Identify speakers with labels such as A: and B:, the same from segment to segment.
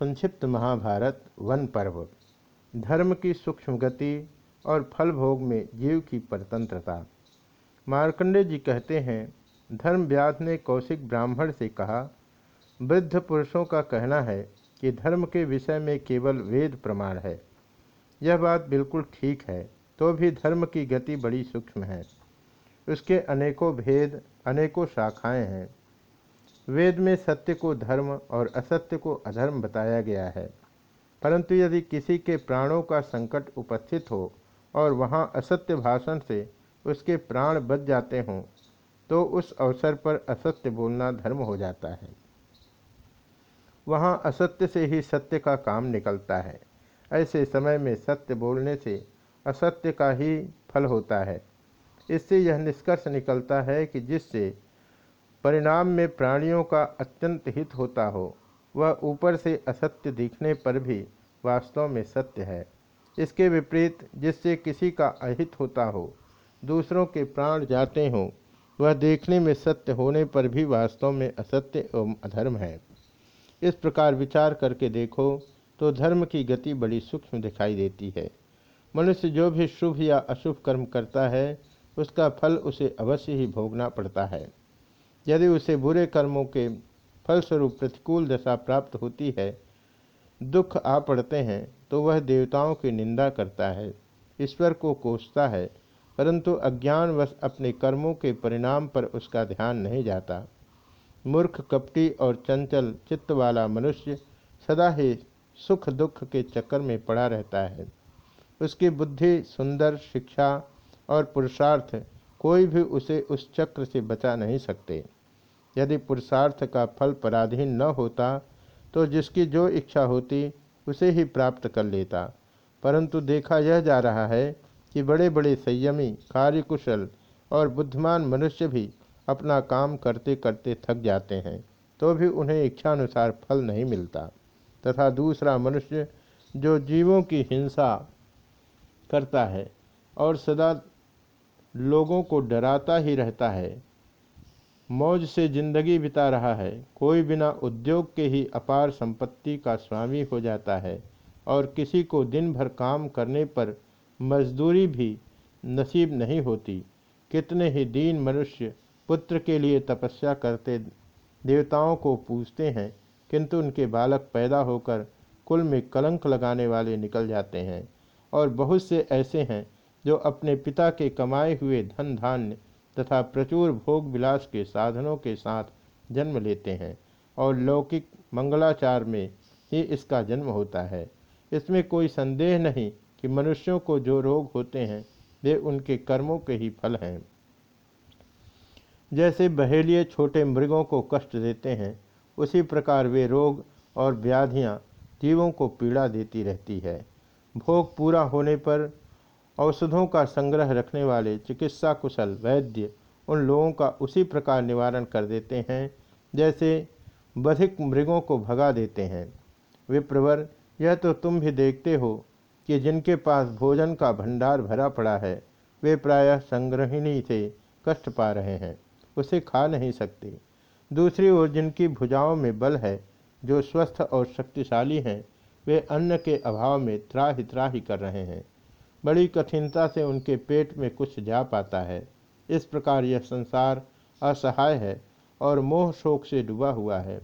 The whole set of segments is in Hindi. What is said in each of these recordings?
A: संक्षिप्त महाभारत, वन पर्व। धर्म की सूक्ष्म गति और फल भोग में जीव की परतंत्रता। मार्कंडे जी कहते हैं, धर्म व्यास ने कौशिक ब्राह्मण से कहा, वृद्ध पुरुषों का कहना है कि धर्म के विषय में केवल वेद प्रमाण है। यह बात बिल्कुल ठीक है तो भी धर्म की गति बड़ी सूक्ष्म है। उसके अनेकों भेद, अनेकों शाखाएँ हैं। वेद में सत्य को धर्म और असत्य को अधर्म बताया गया है। परंतु यदि किसी के प्राणों का संकट उपस्थित हो और वहाँ असत्य भाषण से उसके प्राण बच जाते हों तो उस अवसर पर असत्य बोलना धर्म हो जाता है। वहाँ असत्य से ही सत्य का काम निकलता है। ऐसे समय में सत्य बोलने से असत्य का ही फल होता है। इससे यह निष्कर्ष निकलता है कि जिससे परिणाम में प्राणियों का अत्यंत हित होता हो, वह ऊपर से असत्य दिखने पर भी वास्तव में सत्य है। इसके विपरीत, जिससे किसी का अहित होता हो, दूसरों के प्राण जाते हों, वह देखने में सत्य होने पर भी वास्तव में असत्य एवं अधर्म है। इस प्रकार विचार करके देखो तो धर्म की गति बड़ी सूक्ष्म दिखाई देती है। मनुष्य जो भी शुभ या अशुभ कर्म करता है, उसका फल उसे अवश्य ही भोगना पड़ता है। यदि उसे बुरे कर्मों के फलस्वरूप प्रतिकूल दशा प्राप्त होती है, दुख आ पड़ते हैं तो वह देवताओं की निंदा करता है, ईश्वर को कोसता है, परंतु अज्ञानवश अपने कर्मों के परिणाम पर उसका ध्यान नहीं जाता। मूर्ख, कपटी और चंचल चित्त वाला मनुष्य सदा ही सुख दुख के चक्कर में पड़ा रहता है। उसकी बुद्धि सुंदर, शिक्षा और पुरुषार्थ कोई भी उसे उस चक्र से बचा नहीं सकते। यदि पुरुषार्थ का फल पराधीन न होता तो जिसकी जो इच्छा होती, उसे ही प्राप्त कर लेता। परंतु देखा यह जा रहा है कि बड़े बड़े संयमी, कार्यकुशल और बुद्धिमान मनुष्य भी अपना काम करते करते थक जाते हैं तो भी उन्हें इच्छानुसार फल नहीं मिलता। तथा दूसरा मनुष्य जो जीवों की हिंसा करता है और सदा लोगों को डराता ही रहता है मौज से ज़िंदगी बिता रहा है। कोई बिना उद्योग के ही अपार संपत्ति का स्वामी हो जाता है और किसी को दिन भर काम करने पर मजदूरी भी नसीब नहीं होती। कितने ही दीन मनुष्य पुत्र के लिए तपस्या करते देवताओं को पूजते हैं, किंतु उनके बालक पैदा होकर कुल में कलंक लगाने वाले निकल जाते हैं। और बहुत से ऐसे हैं जो अपने पिता के कमाए हुए धन धान्य तथा प्रचुर भोग विलास के साधनों के साथ जन्म लेते हैं और लौकिक मंगलाचार में ही इसका जन्म होता है। इसमें कोई संदेह नहीं कि मनुष्यों को जो रोग होते हैं, वे उनके कर्मों के ही फल हैं। जैसे बहेलिए छोटे मृगों को कष्ट देते हैं, उसी प्रकार वे रोग और व्याधियाँ जीवों को पीड़ा देती रहती है। भोग पूरा होने पर औषधों का संग्रह रखने वाले चिकित्सा कुशल वैद्य उन लोगों का उसी प्रकार निवारण कर देते हैं, जैसे बधिक मृगों को भगा देते हैं। विप्रवर, यह तो तुम भी देखते हो कि जिनके पास भोजन का भंडार भरा पड़ा है, वे प्रायः संग्रहिणी से कष्ट पा रहे हैं, उसे खा नहीं सकते। दूसरी ओर जिनकी भुजाओं में बल है, जो स्वस्थ और शक्तिशाली हैं, वे अन्न के अभाव में त्राही त्राही कर रहे हैं। बड़ी कठिनता से उनके पेट में कुछ जा पाता है। इस प्रकार यह संसार असहाय है और मोह शोक से डूबा हुआ है।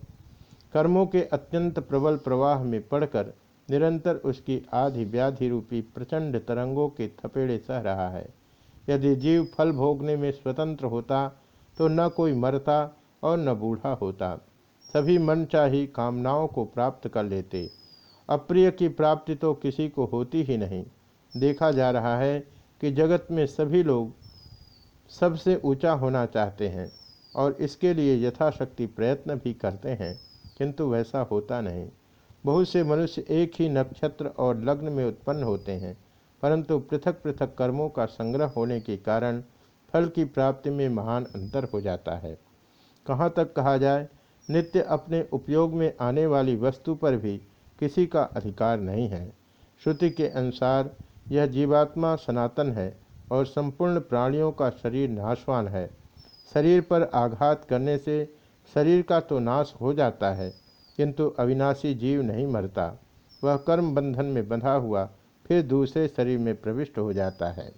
A: कर्मों के अत्यंत प्रबल प्रवाह में पड़कर निरंतर उसकी आधि व्याधि रूपी प्रचंड तरंगों के थपेड़े सह रहा है। यदि जीव फल भोगने में स्वतंत्र होता तो न कोई मरता और न बूढ़ा होता। सभी मन चाही कामनाओं को प्राप्त कर लेते। अप्रिय की प्राप्ति तो किसी को होती ही नहीं। देखा जा रहा है कि जगत में सभी लोग सबसे ऊँचा होना चाहते हैं और इसके लिए यथाशक्ति प्रयत्न भी करते हैं, किंतु वैसा होता नहीं। बहुत से मनुष्य एक ही नक्षत्र और लग्न में उत्पन्न होते हैं, परंतु पृथक पृथक कर्मों का संग्रह होने के कारण फल की प्राप्ति में महान अंतर हो जाता है। कहाँ तक कहा जाए, नित्य अपने उपयोग में आने वाली वस्तु पर भी किसी का अधिकार नहीं है। श्रुति के अनुसार यह जीवात्मा सनातन है और संपूर्ण प्राणियों का शरीर नाशवान है। शरीर पर आघात करने से शरीर का तो नाश हो जाता है, किंतु अविनाशी जीव नहीं मरता। वह कर्म बंधन में बंधा हुआ फिर दूसरे शरीर में प्रविष्ट हो जाता है।